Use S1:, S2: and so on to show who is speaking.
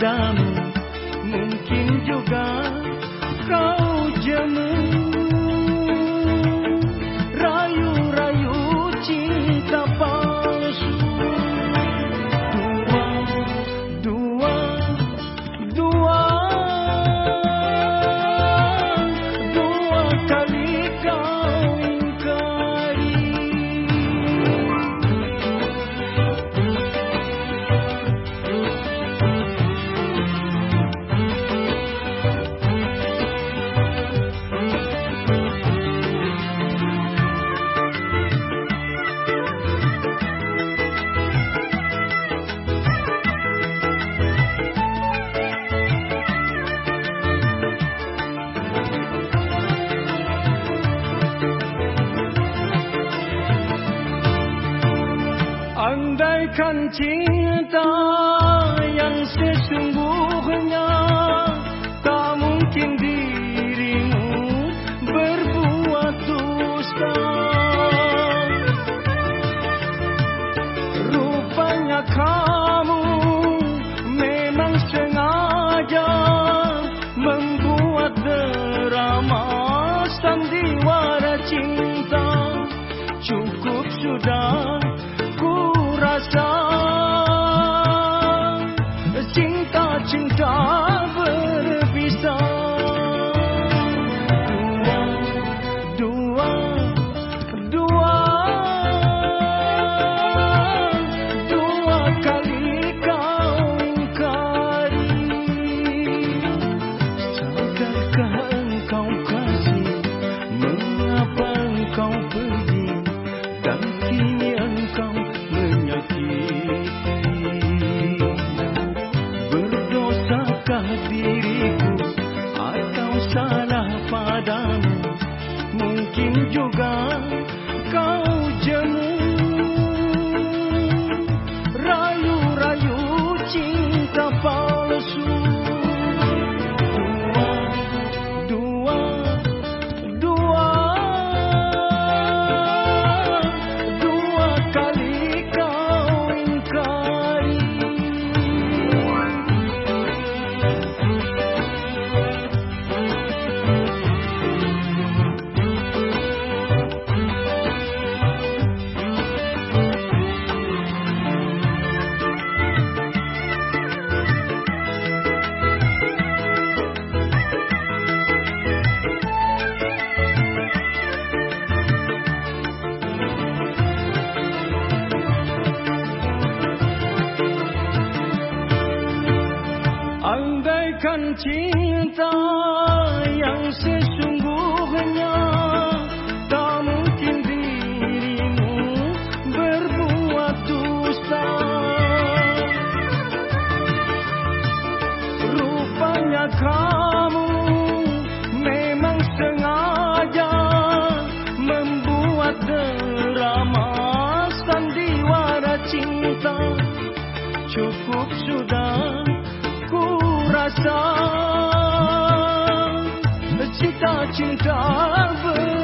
S1: da 看清大洋写出 Don't. 今朝 rasa Cinta-cinta ber